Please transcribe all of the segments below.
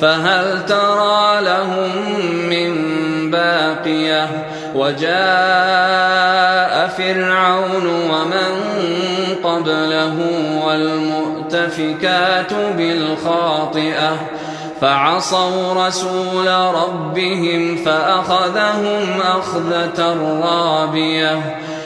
فهل ترى لهم من باقية؟ وجاء فرعون ومن قبله والمؤتفكات بالخاطئة فعصوا رسول ربهم فأخذهم أخذة رابية.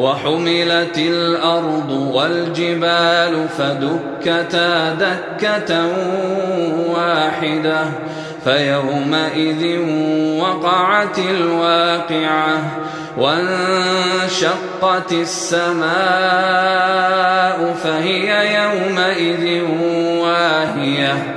وحملت الأرض والجبال فدكتا دكة واحدة فيومئذ وقعت الواقعة وانشقت السماء فهي يومئذ واهية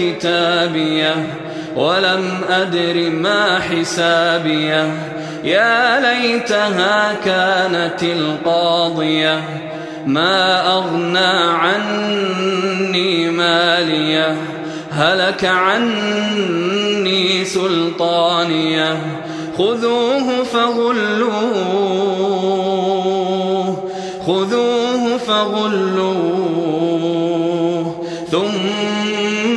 كتابية ولم أدر ما حسابية يا ليتها كانت القاضية ما أغنى عني مالية هلك عني سلطانية خذوه فغلوه خذوه فغلوه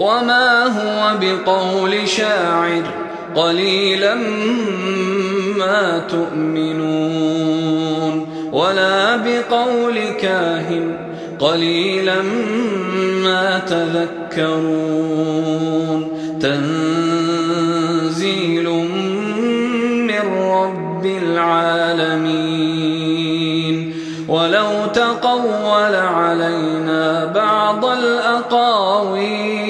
وما هو بقول شاعر قليلا ما تؤمنون ولا بقول كاهن قليلا ما تذكرون تنزيل من رب العالمين ولو تقول علينا بعض الأقاويل